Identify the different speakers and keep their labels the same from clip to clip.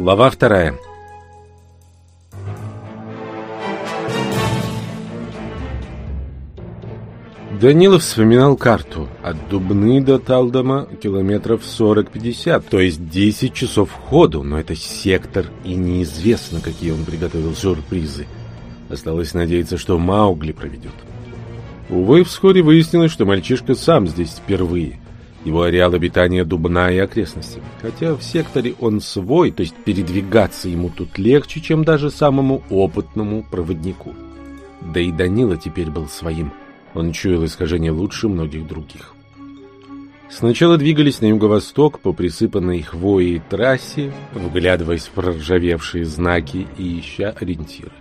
Speaker 1: Глава вторая. Данилов вспоминал карту. От Дубны до Талдома километров 40-50, то есть 10 часов ходу, но это сектор, и неизвестно, какие он приготовил сюрпризы. Осталось надеяться, что Маугли проведет. Увы, вскоре выяснилось, что мальчишка сам здесь впервые. Его ареал обитания Дубна и окрестности. Хотя в секторе он свой, то есть передвигаться ему тут легче, чем даже самому опытному проводнику. Да и Данила теперь был своим – он чуял искажение лучше многих других. Сначала двигались на юго-восток по присыпанной хвоей трассе, вглядываясь в проржавевшие знаки и ища ориентиры.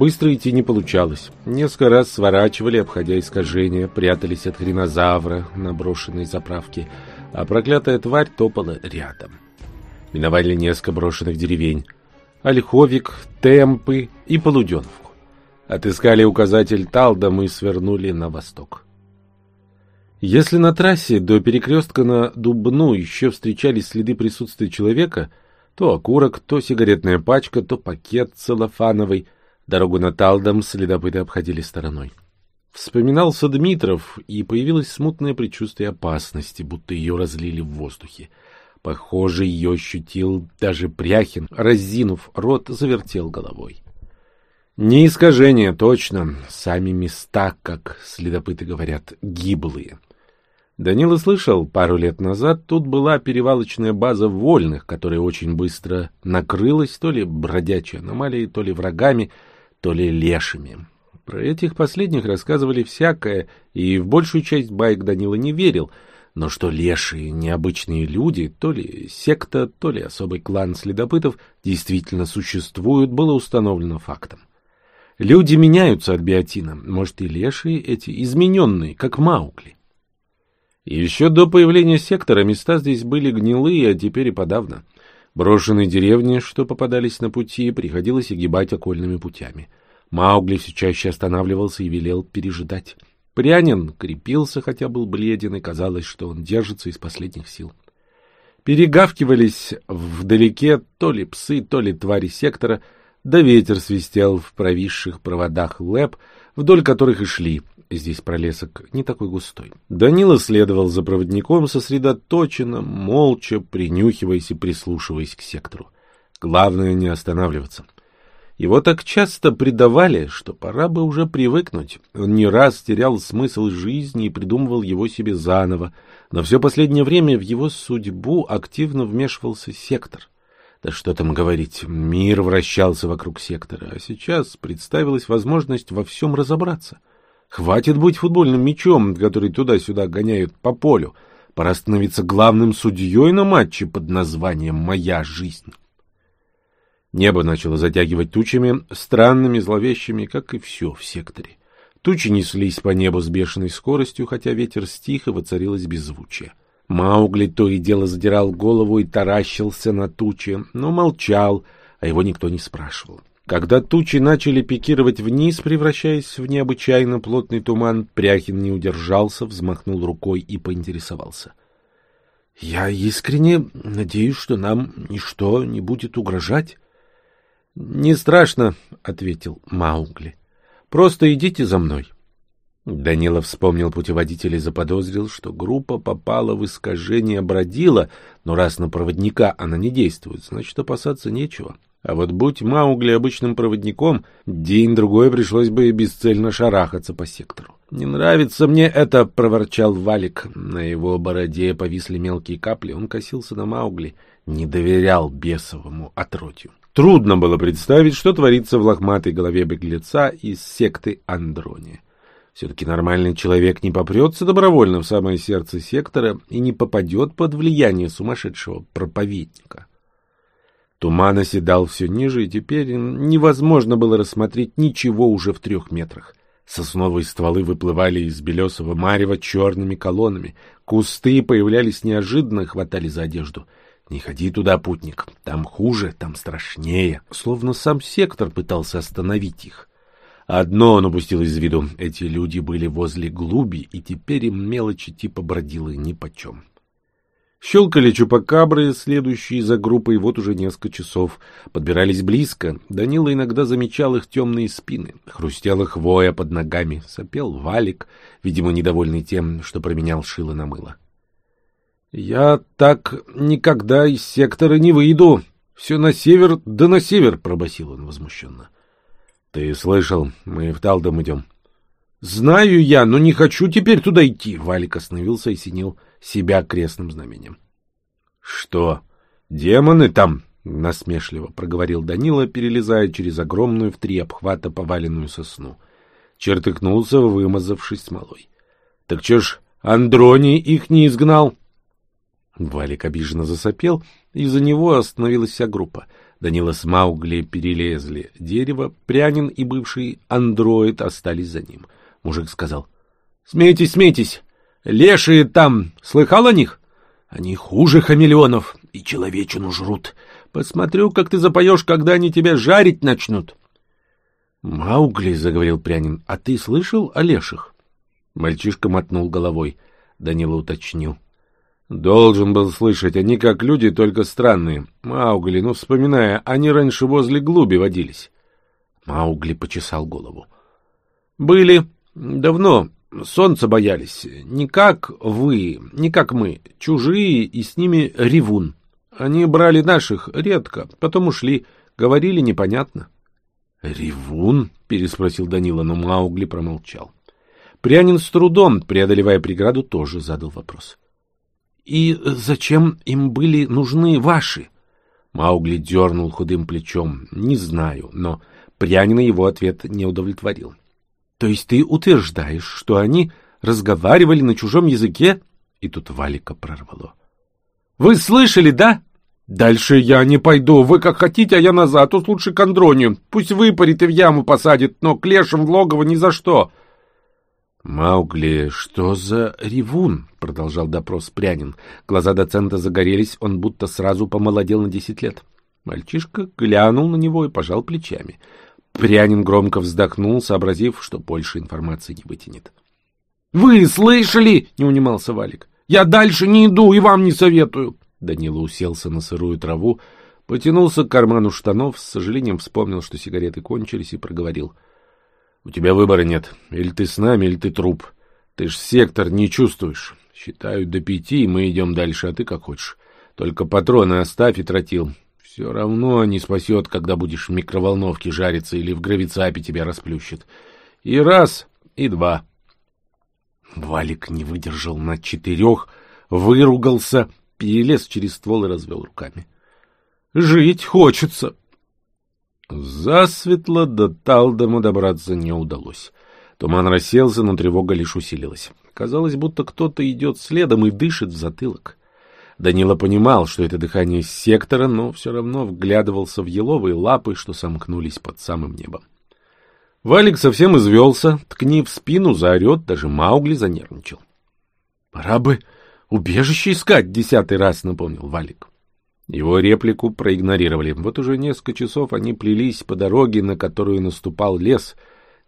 Speaker 1: Быстро идти не получалось. Несколько раз сворачивали, обходя искажения, прятались от хренозавра на брошенной заправке, а проклятая тварь топала рядом. Миновали несколько брошенных деревень. Ольховик, Темпы и Полуденовку. Отыскали указатель Талда, и свернули на восток. Если на трассе до перекрестка на Дубну еще встречались следы присутствия человека, то окурок, то сигаретная пачка, то пакет целлофановый, дорогу на Талдом следопыты обходили стороной. Вспоминался Дмитров, и появилось смутное предчувствие опасности, будто ее разлили в воздухе. Похоже, ее ощутил даже Пряхин, разинув рот, завертел головой. Не искажение, точно. Сами места, как следопыты говорят, гиблые. Данила слышал, пару лет назад тут была перевалочная база вольных, которая очень быстро накрылась то ли бродячей аномалией, то ли врагами, то ли лешими. Про этих последних рассказывали всякое, и в большую часть байк Данила не верил, но что лешие, необычные люди, то ли секта, то ли особый клан следопытов действительно существуют, было установлено фактом. Люди меняются от биотина. Может, и лешие эти измененные, как Маугли. Еще до появления сектора места здесь были гнилые, а теперь и подавно. Брошенные деревни, что попадались на пути, приходилось огибать окольными путями. Маугли все чаще останавливался и велел пережидать. Прянин крепился, хотя был бледен, и казалось, что он держится из последних сил. Перегавкивались вдалеке то ли псы, то ли твари сектора — да ветер свистел в провисших проводах лэп, вдоль которых и шли. Здесь пролесок не такой густой. Данила следовал за проводником сосредоточенно, молча, принюхиваясь и прислушиваясь к сектору. Главное не останавливаться. Его так часто предавали, что пора бы уже привыкнуть. Он не раз терял смысл жизни и придумывал его себе заново, но все последнее время в его судьбу активно вмешивался сектор — да что там говорить, мир вращался вокруг сектора, а сейчас представилась возможность во всем разобраться. Хватит быть футбольным мячом, который туда-сюда гоняют по полю. Пора становиться главным судьей на матче под названием «Моя жизнь». Небо начало затягивать тучами, странными, зловещими, как и все в секторе. Тучи неслись по небу с бешеной скоростью, хотя ветер стих и воцарилось беззвучие. Маугли то и дело задирал голову и таращился на тучи, но молчал, а его никто не спрашивал. Когда тучи начали пикировать вниз, превращаясь в необычайно плотный туман, Пряхин не удержался, взмахнул рукой и поинтересовался. — Я искренне надеюсь, что нам ничто не будет угрожать. — Не страшно, — ответил Маугли. — Просто идите за мной. — Данилов вспомнил путеводитель и заподозрил, что группа попала в искажение бродила, но раз на проводника она не действует, значит, опасаться нечего. А вот будь Маугли обычным проводником, день-другой пришлось бы бесцельно шарахаться по сектору. «Не нравится мне это!» — проворчал Валик. На его бороде повисли мелкие капли. Он косился на Маугли, не доверял бесовому отродью. Трудно было представить, что творится в лохматой голове беглеца из секты Андрония. Все-таки нормальный человек не попрется добровольно в самое сердце сектора и не попадет под влияние сумасшедшего проповедника. Туман оседал все ниже, и теперь невозможно было рассмотреть ничего уже в трех метрах. Сосновые стволы выплывали из белесого марева черными колоннами. Кусты появлялись неожиданно, хватали за одежду. «Не ходи туда, путник. Там хуже, там страшнее». Словно сам сектор пытался остановить их. Одно он упустил из виду. Эти люди были возле глуби, и теперь им мелочи типа бродилы нипочем. Щелкали чупакабры, следующие за группой, вот уже несколько часов. Подбирались близко. Данила иногда замечал их темные спины. Хрустела хвоя под ногами. Сопел валик, видимо, недовольный тем, что променял шило на мыло. — Я так никогда из сектора не выйду. Все на север, да на север, — пробасил он возмущенно. — Ты слышал, мы в Талдом идем. — Знаю я, но не хочу теперь туда идти. Валик остановился и синил себя крестным знамением. — Что, демоны там? — насмешливо проговорил Данила, перелезая через огромную в три обхвата поваленную сосну. Чертыхнулся, вымазавшись смолой. — Так че ж Андроний их не изгнал? Валик обиженно засопел, и за него остановилась вся группа. Данила с Маугли перелезли дерево, Прянин и бывший андроид остались за ним. Мужик сказал, — Смейтесь, смейтесь! Лешие там, слыхал о них? Они хуже хамелеонов и человечину жрут. Посмотрю, как ты запоешь, когда они тебя жарить начнут. — Маугли, — заговорил Прянин, — а ты слышал о леших? Мальчишка мотнул головой. Данила уточнил. — Должен был слышать, они как люди, только странные. Маугли, ну, вспоминая, они раньше возле глуби водились. Маугли почесал голову. — Были. Давно. Солнца боялись. Не как вы, не как мы. Чужие, и с ними ревун. Они брали наших редко, потом ушли. Говорили непонятно. — Ревун? — переспросил Данила, но Маугли промолчал. Прянин с трудом, преодолевая преграду, тоже задал вопрос. — И зачем им были нужны ваши? Маугли дернул худым плечом. — Не знаю, но Прянина его ответ не удовлетворил. То есть ты утверждаешь, что они разговаривали на чужом языке? И тут Валика прорвало. Вы слышали, да? Дальше я не пойду. Вы как хотите, а я назад. Тут лучше к Андронию. Пусть выпарит и в яму посадит, но к лешим в логово ни за что. «Маугли, что за ревун?» — продолжал допрос Прянин. Глаза доцента загорелись, он будто сразу помолодел на десять лет. Мальчишка глянул на него и пожал плечами. Прянин громко вздохнул, сообразив, что больше информации не вытянет. — Вы слышали? — не унимался Валик. — Я дальше не иду и вам не советую. Данила уселся на сырую траву, потянулся к карману штанов, с сожалением вспомнил, что сигареты кончились, и проговорил. — У тебя выбора нет. Или ты с нами, или ты труп. Ты ж сектор не чувствуешь. Считаю до пяти, и мы идем дальше, а ты как хочешь. Только патроны оставь и тротил. Все равно не спасет, когда будешь в микроволновке жариться или в гравицапе тебя расплющит. И раз, и два. Валик не выдержал на четырех, выругался, перелез через ствол и развел руками. Жить хочется. Засветло до Талдома добраться не удалось. Туман расселся, но тревога лишь усилилась. Казалось, будто кто-то идет следом и дышит в затылок. Данила понимал, что это дыхание сектора, но все равно вглядывался в еловые лапы, что сомкнулись под самым небом. Валик совсем извелся, ткни в спину, заорет, даже Маугли занервничал. — Пора бы убежище искать, — десятый раз напомнил Валик. Его реплику проигнорировали. Вот уже несколько часов они плелись по дороге, на которую наступал лес.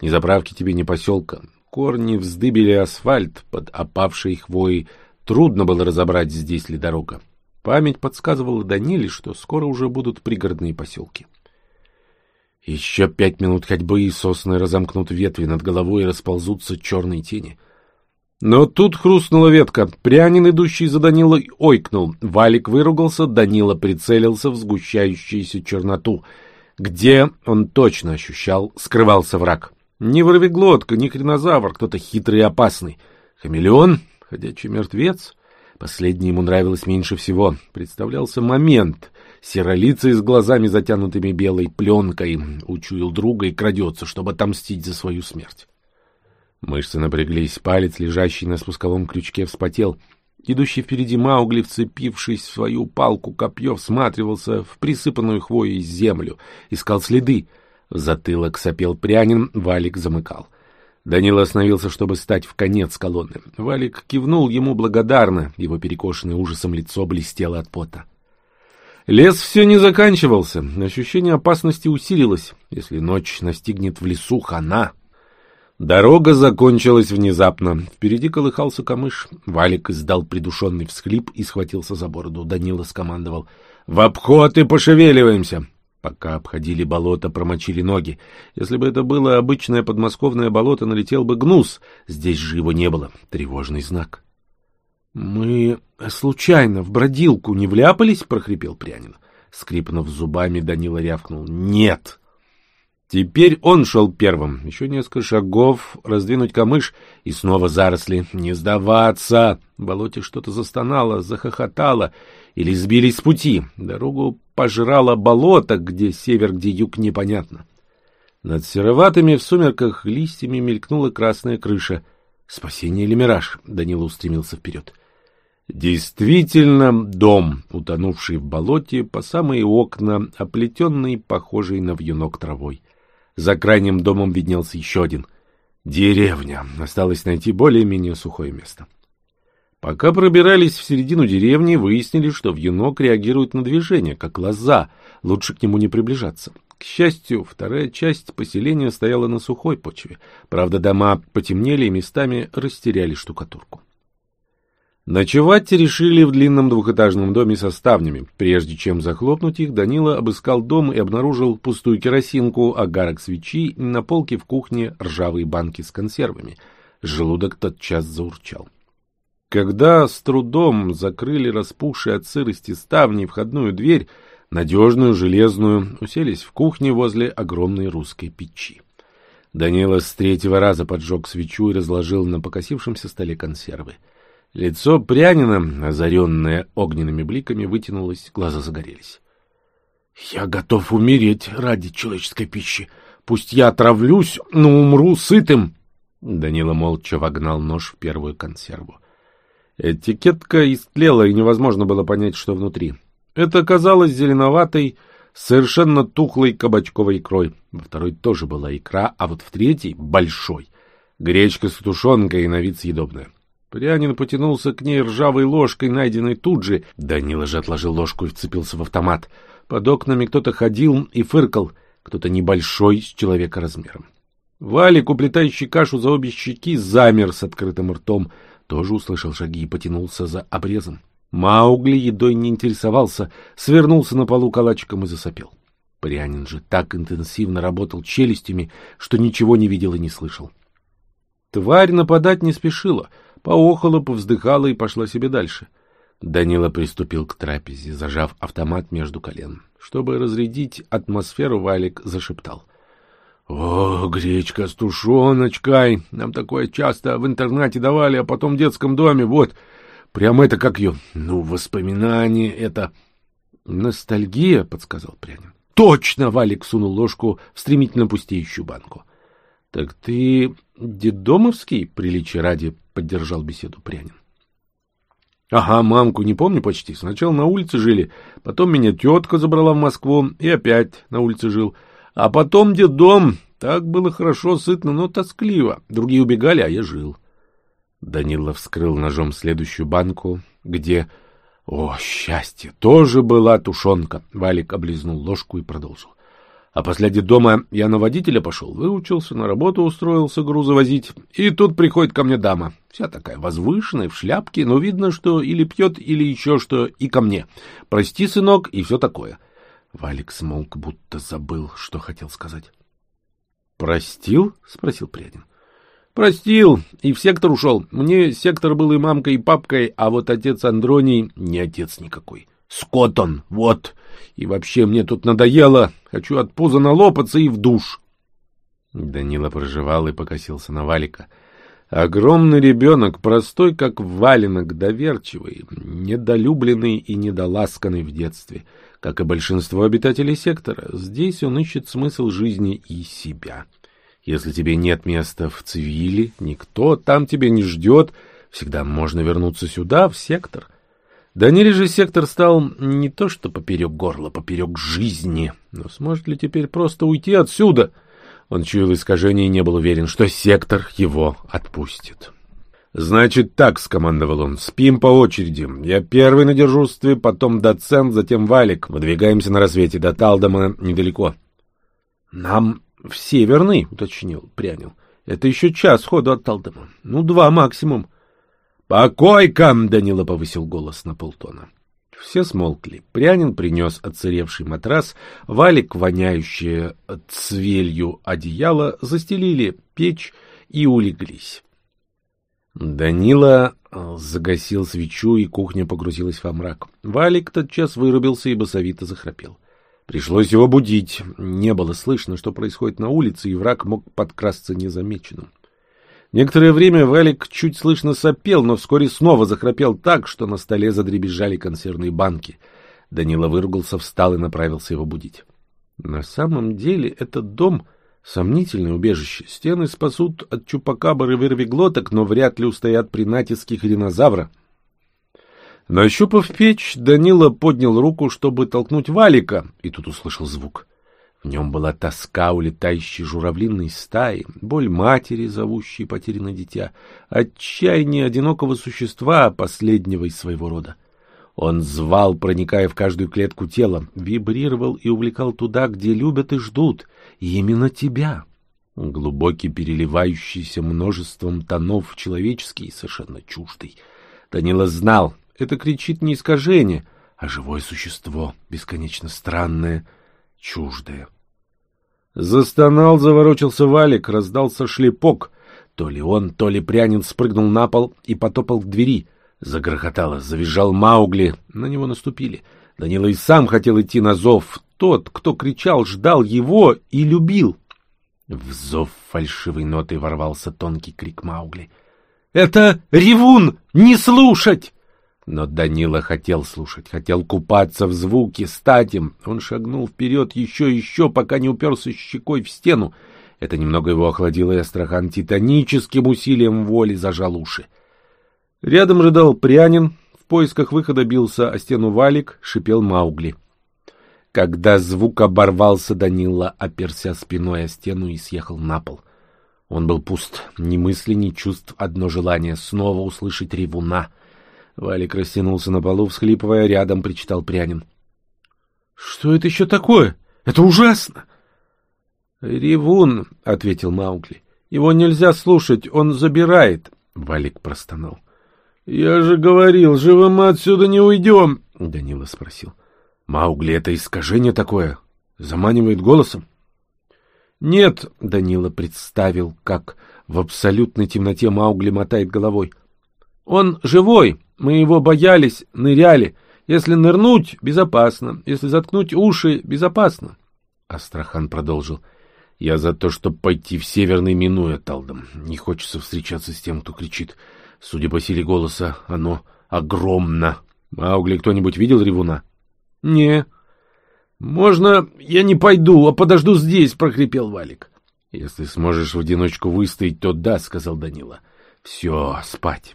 Speaker 1: Ни заправки тебе, ни поселка. Корни вздыбили асфальт под опавшей хвоей Трудно было разобрать, здесь ли дорога. Память подсказывала Даниле, что скоро уже будут пригородные поселки. Еще пять минут ходьбы, и сосны разомкнут ветви над головой и расползутся черные тени. Но тут хрустнула ветка. Прянин, идущий за Данилой, ойкнул. Валик выругался, Данила прицелился в сгущающуюся черноту. Где, он точно ощущал, скрывался враг. Не ворвиглотка, не хренозавр, кто-то хитрый и опасный. Хамелеон Ходячий мертвец? Последний ему нравилось меньше всего. Представлялся момент. Серолицый с глазами, затянутыми белой пленкой, учуял друга и крадется, чтобы отомстить за свою смерть. Мышцы напряглись, палец, лежащий на спусковом крючке, вспотел. Идущий впереди Маугли, вцепившись в свою палку-копье, всматривался в присыпанную хвоей землю, искал следы. В затылок сопел прянин, валик замыкал. Данила остановился, чтобы стать в конец колонны. Валик кивнул ему благодарно, его перекошенное ужасом лицо блестело от пота. Лес все не заканчивался, ощущение опасности усилилось. Если ночь настигнет в лесу хана... Дорога закончилась внезапно. Впереди колыхался камыш. Валик издал придушенный всхлип и схватился за бороду. Данила скомандовал. «В обход и пошевеливаемся!» Пока обходили болото, промочили ноги. Если бы это было обычное подмосковное болото, налетел бы гнус. Здесь же его не было. Тревожный знак. — Мы случайно в бродилку не вляпались? — прохрипел Прянин. Скрипнув зубами, Данила рявкнул. — Нет! Теперь он шел первым. Еще несколько шагов, раздвинуть камыш, и снова заросли. Не сдаваться! В болоте что-то застонало, захохотало, или сбились с пути. Дорогу пожрало болото, где север, где юг, непонятно. Над сероватыми в сумерках листьями мелькнула красная крыша. Спасение или мираж? Данила устремился вперед. Действительно, дом, утонувший в болоте, по самые окна, оплетенный, похожий на вьюнок травой. За крайним домом виднелся еще один. Деревня. Осталось найти более-менее сухое место. Пока пробирались в середину деревни, выяснили, что вьюнок реагирует на движение, как лоза, лучше к нему не приближаться. К счастью, вторая часть поселения стояла на сухой почве. Правда, дома потемнели и местами растеряли штукатурку. Ночевать решили в длинном двухэтажном доме со ставнями. Прежде чем захлопнуть их, Данила обыскал дом и обнаружил пустую керосинку, агарок свечи на полке в кухне ржавые банки с консервами. Желудок тотчас заурчал. Когда с трудом закрыли распухшие от сырости ставни входную дверь, надежную, железную, уселись в кухне возле огромной русской печи. Данила с третьего раза поджег свечу и разложил на покосившемся столе консервы. Лицо прянина, озаренное огненными бликами, вытянулось, глаза загорелись. — Я готов умереть ради человеческой пищи. Пусть я отравлюсь, но умру сытым. Данила молча вогнал нож в первую консерву. Этикетка истлела, и невозможно было понять, что внутри. Это оказалось зеленоватой, совершенно тухлой кабачковой икрой. Во второй тоже была икра, а вот в третьей — большой. Гречка с тушенкой и на вид съедобная. Прянин потянулся к ней ржавой ложкой, найденной тут же. Данила же отложил ложку и вцепился в автомат. Под окнами кто-то ходил и фыркал, кто-то небольшой, с человека размером. Валик, уплетающий кашу за обе щеки, замер с открытым ртом. Тоже услышал шаги и потянулся за обрезом. Маугли едой не интересовался, свернулся на полу калачиком и засопел. Прянин же так интенсивно работал челюстями, что ничего не видел и не слышал. Тварь нападать не спешила — поохала, повздыхала и пошла себе дальше. Данила приступил к трапезе, зажав автомат между колен. Чтобы разрядить атмосферу, Валик зашептал. — О, гречка с тушеночкой! Нам такое часто в интернате давали, а потом в детском доме. Вот, прям это как ее... Ну, воспоминание это... — Ностальгия, — подсказал Прянин. — Точно! — Валик сунул ложку в стремительно пустеющую банку. — Так ты дедомовский, приличие ради, — поддержал беседу Прянин. — Ага, мамку не помню почти. Сначала на улице жили, потом меня тетка забрала в Москву и опять на улице жил. А потом дедом. Так было хорошо, сытно, но тоскливо. Другие убегали, а я жил. Данила вскрыл ножом следующую банку, где... О, счастье! Тоже была тушенка. Валик облизнул ложку и продолжил. А после дома я на водителя пошел, выучился, на работу устроился грузы возить. И тут приходит ко мне дама. Вся такая возвышенная, в шляпке, но видно, что или пьет, или еще что, и ко мне. Прости, сынок, и все такое. Валик смолк, будто забыл, что хотел сказать. «Простил?» — спросил Прядин. «Простил, и в сектор ушел. Мне сектор был и мамкой, и папкой, а вот отец Андроний не отец никакой. Скот он, вот. И вообще мне тут надоело. Хочу от пуза налопаться и в душ. Данила проживал и покосился на Валика. Огромный ребенок, простой, как валенок, доверчивый, недолюбленный и недоласканный в детстве. Как и большинство обитателей сектора, здесь он ищет смысл жизни и себя. Если тебе нет места в цивиле, никто там тебя не ждет, всегда можно вернуться сюда, в сектор. Даниле же сектор стал не то что поперек горла, поперек жизни. Но сможет ли теперь просто уйти отсюда? Он чуял искажение и не был уверен, что сектор его отпустит. «Значит так», — скомандовал он, — «спим по очереди. Я первый на дежурстве, потом доцент, затем валик. Выдвигаемся на рассвете до Талдома недалеко». «Нам в Северный», — уточнил Прянил. Это еще час ходу от Талдома. Ну, два максимум. «По койкам!» — Данила повысил голос на полтона. Все смолкли. Прянин принес отсыревший матрас, валик, воняющее цвелью одеяло, застелили печь и улеглись. Данила э, загасил свечу, и кухня погрузилась во мрак. Валик тотчас вырубился и басовито захрапел. Пришлось его будить. Не было слышно, что происходит на улице, и враг мог подкрасться незамеченным. Некоторое время Валик чуть слышно сопел, но вскоре снова захрапел так, что на столе задребезжали консервные банки. Данила выругался, встал и направился его будить. На самом деле этот дом — сомнительное убежище. Стены спасут от чупакабр и вырвиглоток, но вряд ли устоят при натиске динозавра. Нащупав печь, Данила поднял руку, чтобы толкнуть Валика, и тут услышал звук — в нем была тоска улетающей журавлиной стаи, боль матери, зовущей потерянное дитя, отчаяние одинокого существа, последнего из своего рода. Он звал, проникая в каждую клетку тела, вибрировал и увлекал туда, где любят и ждут, и именно тебя. Глубокий, переливающийся множеством тонов человеческий, совершенно чуждый. Данила знал, это кричит не искажение, а живое существо, бесконечно странное — чуждое. Застонал, заворочился валик, раздался шлепок. То ли он, то ли прянин спрыгнул на пол и потопал к двери. Загрохотало, завизжал Маугли, на него наступили. Данила и сам хотел идти на зов. Тот, кто кричал, ждал его и любил. В зов фальшивой нотой ворвался тонкий крик Маугли. — Это ревун! Не слушать! Но Данила хотел слушать, хотел купаться в звуке, стать им. Он шагнул вперед еще и еще, пока не уперся щекой в стену. Это немного его охладило, и Астрахан титаническим усилием воли зажал уши. Рядом рыдал прянин, в поисках выхода бился о стену валик, шипел Маугли. Когда звук оборвался, Данила оперся спиной о стену и съехал на пол. Он был пуст, ни мысли, ни чувств, одно желание — снова услышать ревуна — Валик растянулся на полу, всхлипывая, рядом причитал Прянин. — Что это еще такое? Это ужасно! — Ревун, — ответил Маугли. — Его нельзя слушать, он забирает. Валик простонал. — Я же говорил, живым мы отсюда не уйдем, — Данила спросил. — Маугли, это искажение такое? Заманивает голосом? — Нет, — Данила представил, как в абсолютной темноте Маугли мотает головой. — Он живой, мы его боялись, ныряли. Если нырнуть — безопасно, если заткнуть уши — безопасно. Астрахан продолжил. Я за то, чтобы пойти в северный, минуя Талдом. Не хочется встречаться с тем, кто кричит. Судя по силе голоса, оно огромно. Маугли кто-нибудь видел ревуна? — Не. — Можно я не пойду, а подожду здесь, — прохрипел Валик. — Если сможешь в одиночку выстоять, то да, — сказал Данила. — Все, спать.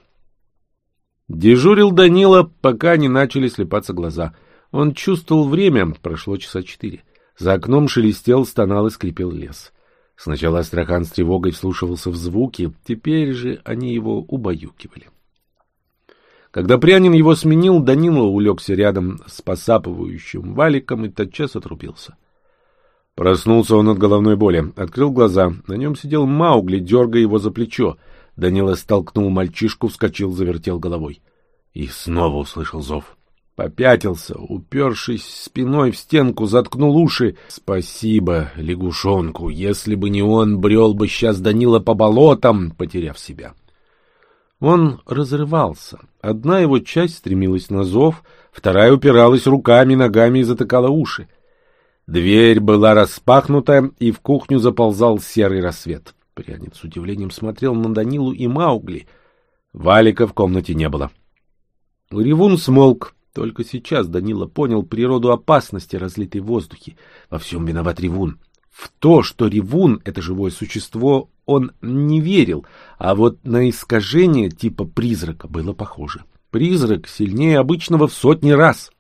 Speaker 1: Дежурил Данила, пока не начали слепаться глаза. Он чувствовал время, прошло часа четыре. За окном шелестел, стонал и скрипел лес. Сначала Астрахан с тревогой вслушивался в звуки, теперь же они его убаюкивали. Когда Прянин его сменил, Данила улегся рядом с посапывающим валиком и тотчас отрубился. Проснулся он от головной боли, открыл глаза. На нем сидел Маугли, дергая его за плечо. Данила столкнул мальчишку, вскочил, завертел головой. И снова услышал зов. Попятился, упершись спиной в стенку, заткнул уши. Спасибо лягушонку. Если бы не он, брел бы сейчас Данила по болотам, потеряв себя. Он разрывался. Одна его часть стремилась на зов, вторая упиралась руками, ногами и затыкала уши. Дверь была распахнута, и в кухню заползал серый рассвет. Прянин с удивлением смотрел на Данилу и Маугли. Валика в комнате не было. Ревун смолк. Только сейчас Данила понял природу опасности, разлитой в воздухе. Во всем виноват Ревун. В то, что Ревун — это живое существо, он не верил, а вот на искажение типа призрака было похоже. Призрак сильнее обычного в сотни раз —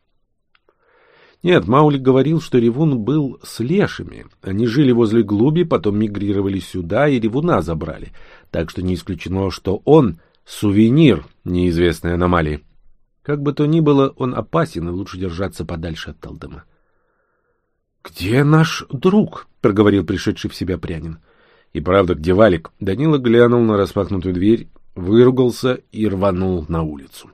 Speaker 1: нет, Маулик говорил, что Ревун был с лешими. Они жили возле глуби, потом мигрировали сюда и Ревуна забрали. Так что не исключено, что он — сувенир неизвестной аномалии. Как бы то ни было, он опасен, и лучше держаться подальше от Талдема. — Где наш друг? — проговорил пришедший в себя прянин. И правда, где Валик? Данила глянул на распахнутую дверь, выругался и рванул на улицу.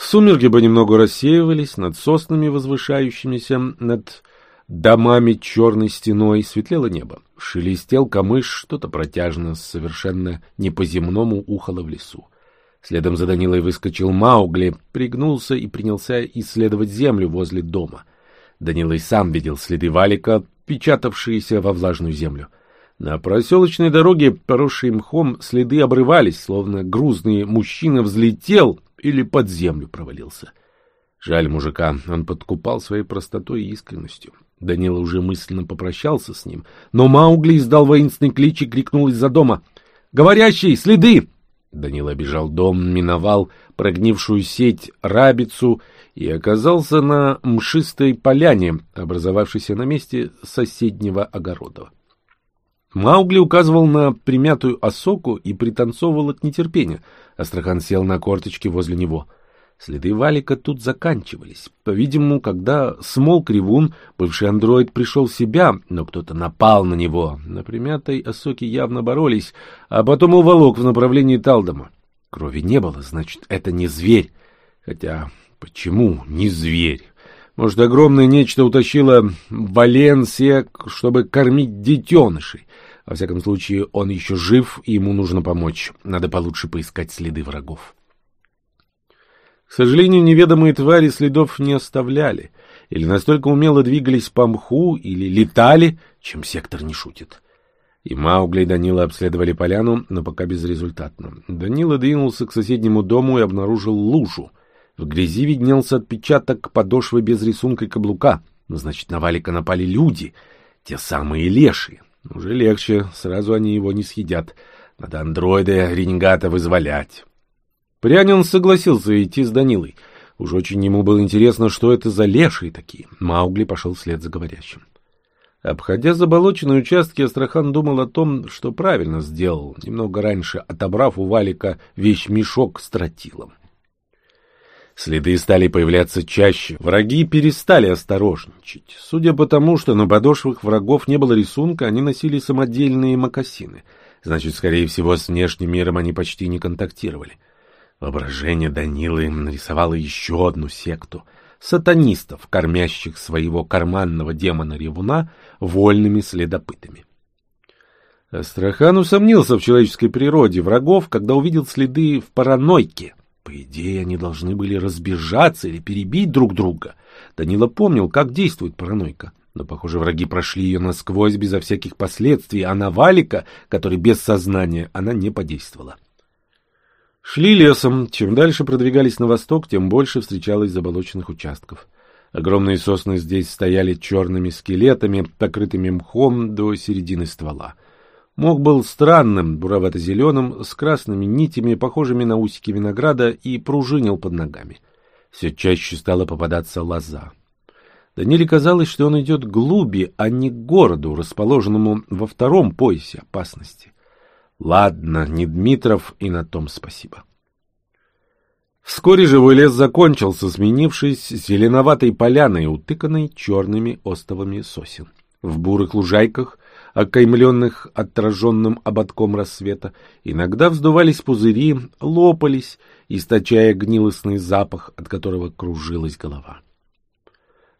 Speaker 1: Сумерки понемногу рассеивались над соснами, возвышающимися над домами черной стеной, светлело небо. Шелестел камыш, что-то протяжно, совершенно не по-земному ухало в лесу. Следом за Данилой выскочил Маугли, пригнулся и принялся исследовать землю возле дома. Данила и сам видел следы валика, печатавшиеся во влажную землю. На проселочной дороге, поросшей мхом, следы обрывались, словно грузный мужчина взлетел или под землю провалился. Жаль мужика, он подкупал своей простотой и искренностью. Данила уже мысленно попрощался с ним, но Маугли издал воинственный клич и крикнул из-за дома. «Говорящий! Следы!» Данила обежал дом, миновал прогнившую сеть рабицу и оказался на мшистой поляне, образовавшейся на месте соседнего огорода. Маугли указывал на примятую осоку и пританцовывал от нетерпения. Астрахан сел на корточки возле него — Следы Валика тут заканчивались. По-видимому, когда смолк ревун, бывший андроид пришел в себя, но кто-то напал на него. На примятой осоке явно боролись, а потом уволок в направлении Талдома. Крови не было, значит, это не зверь. Хотя, почему не зверь? Может, огромное нечто утащило Валенсия, чтобы кормить детенышей. Во всяком случае, он еще жив, и ему нужно помочь. Надо получше поискать следы врагов. К сожалению, неведомые твари следов не оставляли, или настолько умело двигались по мху, или летали, чем сектор не шутит. И Маугли и Данила обследовали поляну, но пока безрезультатно. Данила двинулся к соседнему дому и обнаружил лужу. В грязи виднелся отпечаток подошвы без рисунка и каблука. Ну, значит, на Валика напали люди, те самые леши. Уже легче, сразу они его не съедят. Надо андроида ренегата вызволять. Прянин согласился идти с Данилой. Уж очень ему было интересно, что это за лешие такие. Маугли пошел вслед за говорящим. Обходя заболоченные участки, Астрахан думал о том, что правильно сделал, немного раньше отобрав у Валика вещь-мешок с тротилом. Следы стали появляться чаще, враги перестали осторожничать. Судя по тому, что на подошвах врагов не было рисунка, они носили самодельные мокасины. Значит, скорее всего, с внешним миром они почти не контактировали. Воображение Данилы нарисовало еще одну секту — сатанистов, кормящих своего карманного демона-ревуна вольными следопытами. Астрахан усомнился в человеческой природе врагов, когда увидел следы в паранойке. По идее, они должны были разбежаться или перебить друг друга. Данила помнил, как действует паранойка. Но, похоже, враги прошли ее насквозь безо всяких последствий, а на Валика, который без сознания, она не подействовала. Шли лесом. Чем дальше продвигались на восток, тем больше встречалось заболоченных участков. Огромные сосны здесь стояли черными скелетами, покрытыми мхом до середины ствола. Мох был странным, буровато-зеленым, с красными нитями, похожими на усики винограда, и пружинил под ногами. Все чаще стала попадаться лоза. Даниле казалось, что он идет глуби, а не к городу, расположенному во втором поясе опасности. Ладно, не Дмитров, и на том спасибо. Вскоре живой лес закончился, сменившись зеленоватой поляной, утыканной черными остовами сосен. В бурых лужайках, окаймленных отраженным ободком рассвета, иногда вздувались пузыри, лопались, источая гнилостный запах, от которого кружилась голова.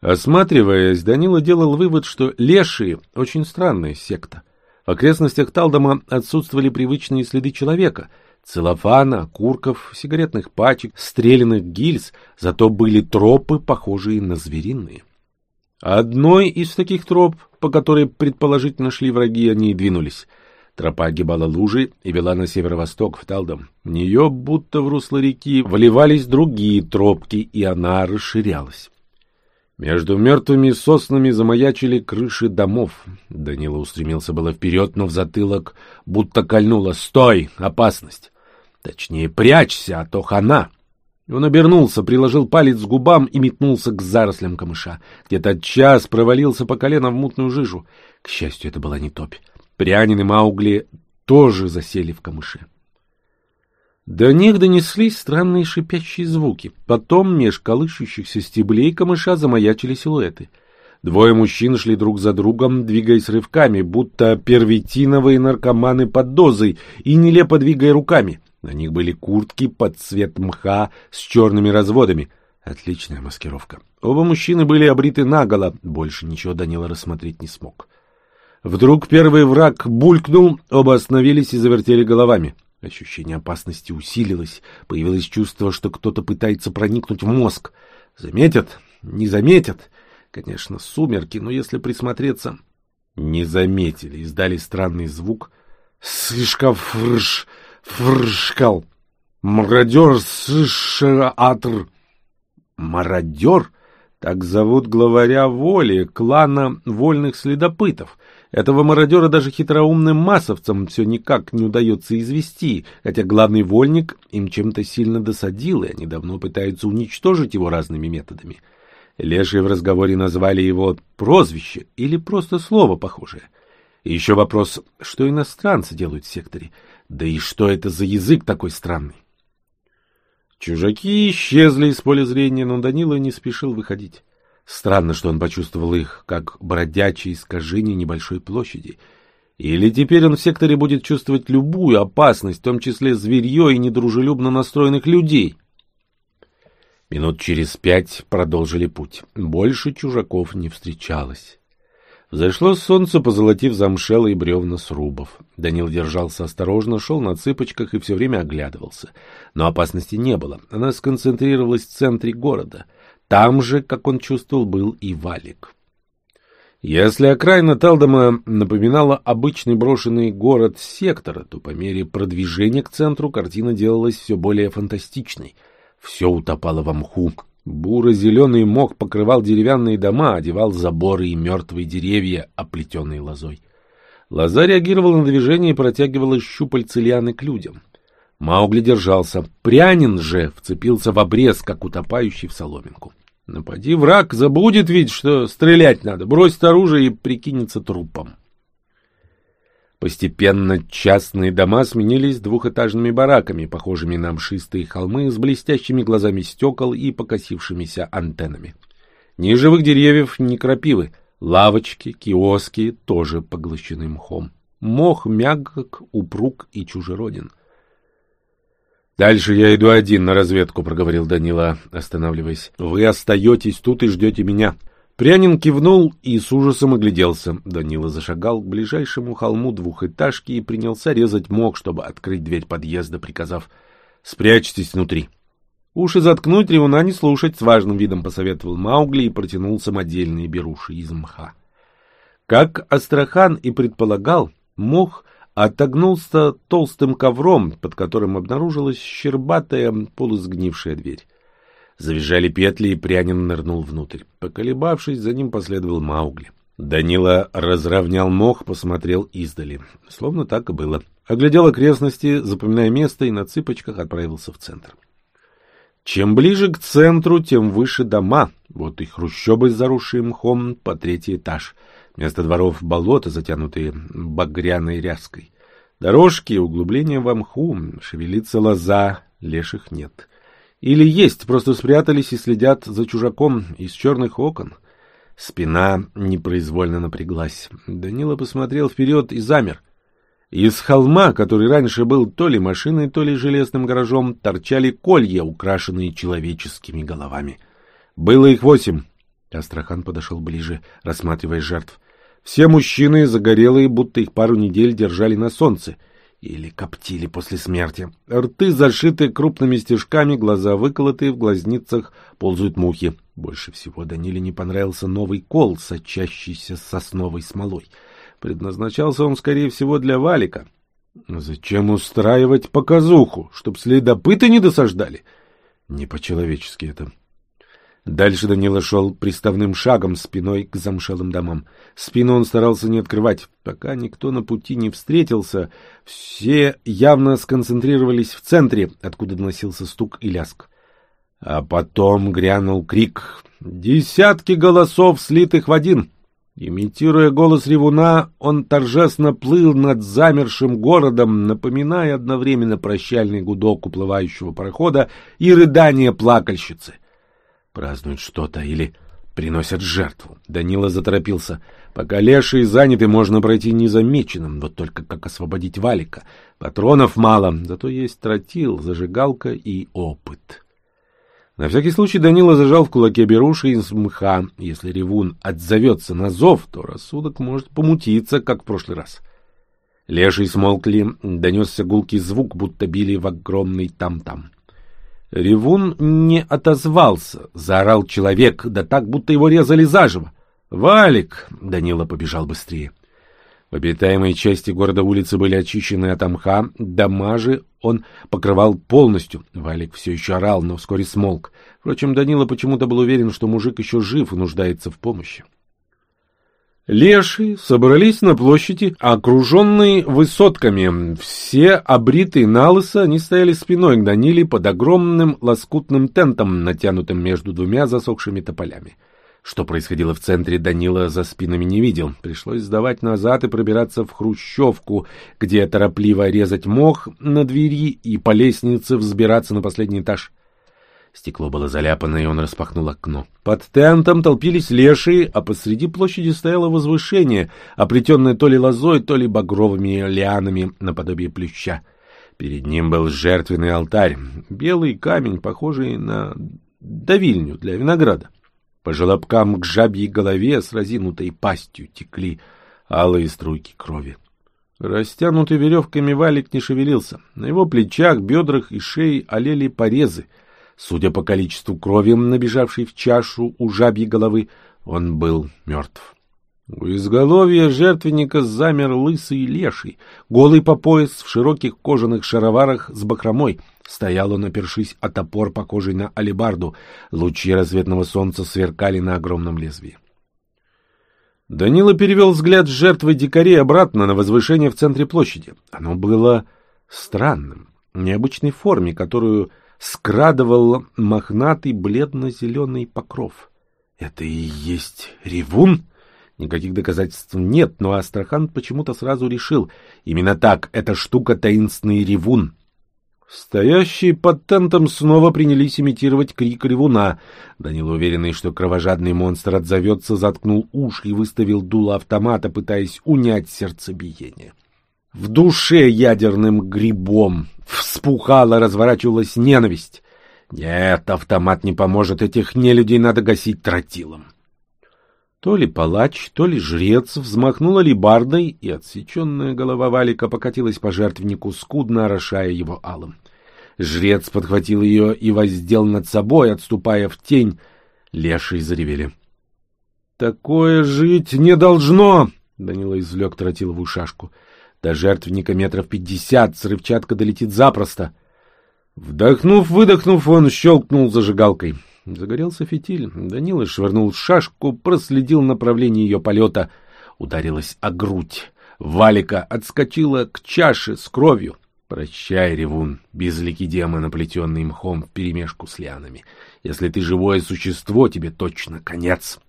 Speaker 1: Осматриваясь, Данила делал вывод, что лешие — очень странная секта. В окрестностях Талдома отсутствовали привычные следы человека — целлофана, окурков, сигаретных пачек, стрелянных гильз, зато были тропы, похожие на звериные. Одной из таких троп, по которой предположительно шли враги, они и двинулись. Тропа огибала лужи и вела на северо-восток, в Талдом. В нее, будто в русло реки, вливались другие тропки, и она расширялась. Между мертвыми соснами замаячили крыши домов. Данила устремился было вперед, но в затылок будто кольнуло «Стой! Опасность!» Точнее, прячься, а то хана! Он обернулся, приложил палец к губам и метнулся к зарослям камыша. Где-то час провалился по колено в мутную жижу. К счастью, это была не топь. Прянин и Маугли тоже засели в камыше. До них донеслись странные шипящие звуки. Потом меж колышущихся стеблей камыша замаячили силуэты. Двое мужчин шли друг за другом, двигаясь рывками, будто первитиновые наркоманы под дозой, и нелепо двигая руками. На них были куртки под цвет мха с черными разводами. Отличная маскировка. Оба мужчины были обриты наголо, больше ничего Данила рассмотреть не смог. Вдруг первый враг булькнул, оба остановились и завертели головами. Ощущение опасности усилилось, появилось чувство, что кто-то пытается проникнуть в мозг. Заметят? Не заметят? Конечно, сумерки, но если присмотреться... Не заметили, издали странный звук. Слишком фрш, фршкал. Мародер сышатр. Мародер? Так зовут главаря воли, клана вольных следопытов. Этого мародера даже хитроумным массовцам все никак не удается извести, хотя главный вольник им чем-то сильно досадил, и они давно пытаются уничтожить его разными методами. — Лешие в разговоре назвали его прозвище или просто слово похожее. И еще вопрос, что иностранцы делают в секторе, да и что это за язык такой странный. Чужаки исчезли из поля зрения, но Данила не спешил выходить. Странно, что он почувствовал их, как бродячие искажения небольшой площади. Или теперь он в секторе будет чувствовать любую опасность, в том числе зверье и недружелюбно настроенных людей — Минут через пять продолжили путь. Больше чужаков не встречалось. Взошло солнце, позолотив замшелые бревна срубов. Данил держался осторожно, шел на цыпочках и все время оглядывался. Но опасности не было. Она сконцентрировалась в центре города. Там же, как он чувствовал, был и валик. Если окраина Талдома напоминала обычный брошенный город сектора, то по мере продвижения к центру картина делалась все более фантастичной — все утопало во мху. Буро-зеленый мох покрывал деревянные дома, одевал заборы и мертвые деревья, оплетенные лозой. Лоза реагировала на движение и протягивала щупальцы лианы к людям. Маугли держался. Прянин же вцепился в обрез, как утопающий в соломинку. Напади враг, забудет ведь, что стрелять надо, бросит оружие и прикинется трупом. Постепенно частные дома сменились двухэтажными бараками, похожими на мшистые холмы с блестящими глазами стекол и покосившимися антеннами. Ни живых деревьев, ни крапивы. Лавочки, киоски тоже поглощены мхом. Мох мягок, упруг и чужероден. «Дальше я иду один на разведку», — проговорил Данила, останавливаясь. «Вы остаетесь тут и ждете меня. Прянин кивнул и с ужасом огляделся. Данила зашагал к ближайшему холму двухэтажки и принялся резать мох, чтобы открыть дверь подъезда, приказав «Спрячьтесь внутри». Уши заткнуть, ревуна не слушать, с важным видом посоветовал Маугли и протянул самодельные беруши из мха. Как Астрахан и предполагал, мох отогнулся толстым ковром, под которым обнаружилась щербатая полусгнившая дверь. Завизжали петли, и Прянин нырнул внутрь. Поколебавшись, за ним последовал Маугли. Данила разровнял мох, посмотрел издали. Словно так и было. Оглядел окрестности, запоминая место, и на цыпочках отправился в центр. Чем ближе к центру, тем выше дома. Вот и хрущобы с заросшим мхом по третий этаж. Вместо дворов болота, затянутые багряной ряской. Дорожки, углубления в мху, шевелится лоза, леших нет. Или есть, просто спрятались и следят за чужаком из черных окон. Спина непроизвольно напряглась. Данила посмотрел вперед и замер. Из холма, который раньше был то ли машиной, то ли железным гаражом, торчали колья, украшенные человеческими головами. Было их восемь. Астрахан подошел ближе, рассматривая жертв. Все мужчины загорелые, будто их пару недель держали на солнце — или коптили после смерти. Рты зашиты крупными стежками, глаза выколоты, в глазницах ползают мухи. Больше всего Даниле не понравился новый кол, сочащийся сосновой смолой. Предназначался он, скорее всего, для валика. Зачем устраивать показуху, чтоб следопыты не досаждали? Не по-человечески это. Дальше Данила шел приставным шагом спиной к замшелым домам. Спину он старался не открывать. Пока никто на пути не встретился, все явно сконцентрировались в центре, откуда доносился стук и ляск. А потом грянул крик. Десятки голосов, слитых в один. Имитируя голос ревуна, он торжественно плыл над замершим городом, напоминая одновременно прощальный гудок уплывающего парохода и рыдание плакальщицы — празднуют что-то или приносят жертву. Данила заторопился. Пока лешие заняты, можно пройти незамеченным. Вот только как освободить Валика? Патронов мало, зато есть тротил, зажигалка и опыт. На всякий случай Данила зажал в кулаке беруши из мха. Если ревун отзовется на зов, то рассудок может помутиться, как в прошлый раз. Леший смолкли, донесся гулкий звук, будто били в огромный там-там. Ревун не отозвался, заорал человек, да так, будто его резали заживо. «Валик!» — Данила побежал быстрее. В обитаемой части города улицы были очищены от мха, дома же он покрывал полностью. Валик все еще орал, но вскоре смолк. Впрочем, Данила почему-то был уверен, что мужик еще жив и нуждается в помощи. Леши собрались на площади, окруженные высотками. Все обритые налысо, они стояли спиной к Даниле под огромным лоскутным тентом, натянутым между двумя засохшими тополями. Что происходило в центре, Данила за спинами не видел. Пришлось сдавать назад и пробираться в хрущевку, где торопливо резать мох на двери и по лестнице взбираться на последний этаж. Стекло было заляпано, и он распахнул окно. Под тентом толпились лешие, а посреди площади стояло возвышение, оплетенное то ли лозой, то ли багровыми лианами наподобие плюща. Перед ним был жертвенный алтарь, белый камень, похожий на давильню для винограда. По желобкам к жабьей голове с разинутой пастью текли алые струйки крови. Растянутый веревками валик не шевелился. На его плечах, бедрах и шее олели порезы. Судя по количеству крови, набежавшей в чашу у жабьей головы, он был мертв. У изголовья жертвенника замер лысый леший, голый по пояс в широких кожаных шароварах с бахромой — Стоял он, опершись о топор, похожий на алебарду. Лучи рассветного солнца сверкали на огромном лезвии. Данила перевел взгляд жертвы дикарей обратно на возвышение в центре площади. Оно было странным, необычной форме, которую скрадывал мохнатый бледно-зеленый покров. Это и есть ревун? Никаких доказательств нет, но Астрахан почему-то сразу решил. Именно так, эта штука таинственный ревун. Стоящие под тентом снова принялись имитировать крик ревуна. Данил, уверенный, что кровожадный монстр отзовется, заткнул уши и выставил дуло автомата, пытаясь унять сердцебиение. В душе ядерным грибом вспухала, разворачивалась ненависть. Нет, автомат не поможет, этих нелюдей надо гасить тротилом. То ли палач, то ли жрец взмахнула либардой, и отсеченная голова валика покатилась по жертвеннику, скудно орошая его алым. Жрец подхватил ее и воздел над собой, отступая в тень. Лешие заревели. — Такое жить не должно! — Данила извлек тротиловую шашку. — До жертвенника метров пятьдесят, срывчатка долетит запросто. Вдохнув-выдохнув, он щелкнул зажигалкой. Загорелся фитиль. Данила швырнул шашку, проследил направление ее полета. Ударилась о грудь. Валика отскочила к чаше с кровью. Прощай, ревун, безликий демон, оплетенный мхом вперемешку с лианами. Если ты живое существо, тебе точно конец.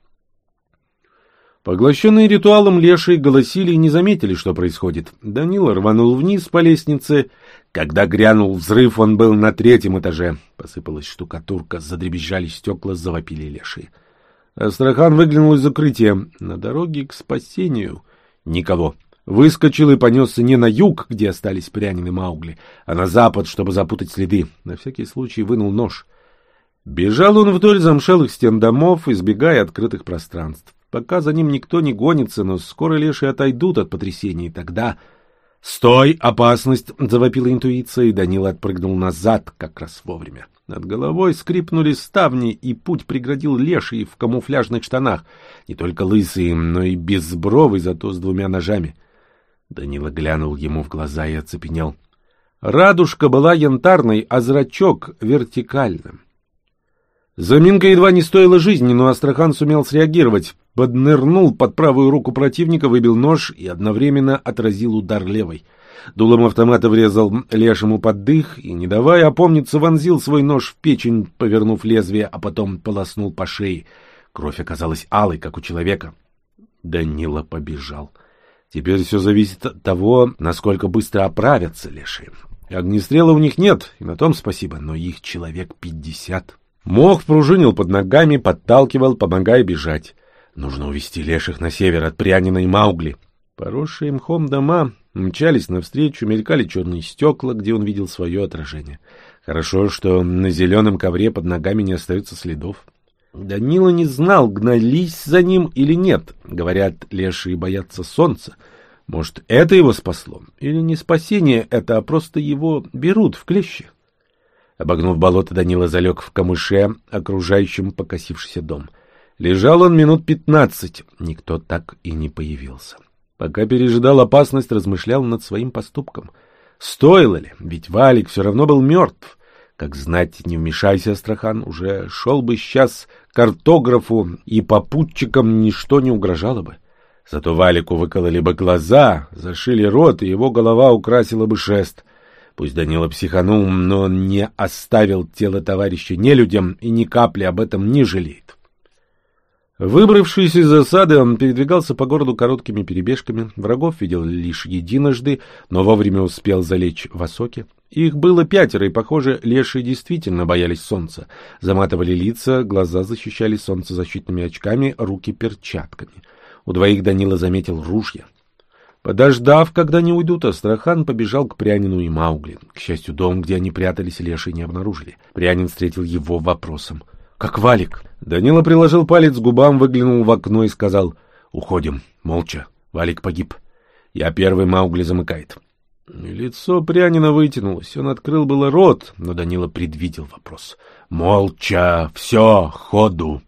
Speaker 1: Поглощенные ритуалом лешие голосили и не заметили, что происходит. Данила рванул вниз по лестнице. Когда грянул взрыв, он был на третьем этаже. Посыпалась штукатурка, задребезжали стекла, завопили лешие. Астрахан выглянул из укрытия. На дороге к спасению никого. Выскочил и понесся не на юг, где остались прянины Маугли, а на запад, чтобы запутать следы. На всякий случай вынул нож. Бежал он вдоль замшелых стен домов, избегая открытых пространств. Пока за ним никто не гонится, но скоро лешие отойдут от потрясений, тогда... «Стой! Опасность!» — завопила интуиция, и Данила отпрыгнул назад как раз вовремя. Над головой скрипнули ставни, и путь преградил леший в камуфляжных штанах. Не только лысый, но и безбровый, зато с двумя ножами. Данила глянул ему в глаза и оцепенел. Радужка была янтарной, а зрачок — вертикальным. Заминка едва не стоила жизни, но Астрахан сумел среагировать. Поднырнул под правую руку противника, выбил нож и одновременно отразил удар левой. Дулом автомата врезал лешему под дых и, не давая опомниться, вонзил свой нож в печень, повернув лезвие, а потом полоснул по шее. Кровь оказалась алой, как у человека. Данила побежал. — Теперь все зависит от того, насколько быстро оправятся лешие. Огнестрела у них нет, и на том спасибо, но их человек пятьдесят. Мох пружинил под ногами, подталкивал, помогая бежать. Нужно увести леших на север от Прянина Маугли. Поросшие мхом дома мчались навстречу, мелькали черные стекла, где он видел свое отражение. Хорошо, что на зеленом ковре под ногами не остается следов. Данила не знал, гнались за ним или нет. Говорят, лешие боятся солнца. Может, это его спасло? Или не спасение это, а просто его берут в клещи? Обогнув болото, Данила залег в камыше, окружающем покосившийся дом. Лежал он минут пятнадцать. Никто так и не появился. Пока пережидал опасность, размышлял над своим поступком. Стоило ли? Ведь Валик все равно был мертв. Как знать, не вмешайся, Астрахан, уже шел бы сейчас картографу, и попутчикам ничто не угрожало бы. Зато Валику выкололи бы глаза, зашили рот, и его голова украсила бы шест. Пусть Данила психанул, но он не оставил тело товарища нелюдям и ни капли об этом не жалеет. Выбравшись из засады, он передвигался по городу короткими перебежками. Врагов видел лишь единожды, но вовремя успел залечь в осоке. Их было пятеро, и, похоже, лешие действительно боялись солнца. Заматывали лица, глаза защищали солнцезащитными очками, руки перчатками. У двоих Данила заметил ружья. Подождав, когда они уйдут, Астрахан побежал к Прянину и Маугли. К счастью, дом, где они прятались, лешие не обнаружили. Прянин встретил его вопросом. «Как Валик?» Данила приложил палец к губам, выглянул в окно и сказал «Уходим, молча, Валик погиб. Я первый, Маугли замыкает». Лицо Прянина вытянулось, он открыл было рот, но Данила предвидел вопрос. «Молча, все, ходу!»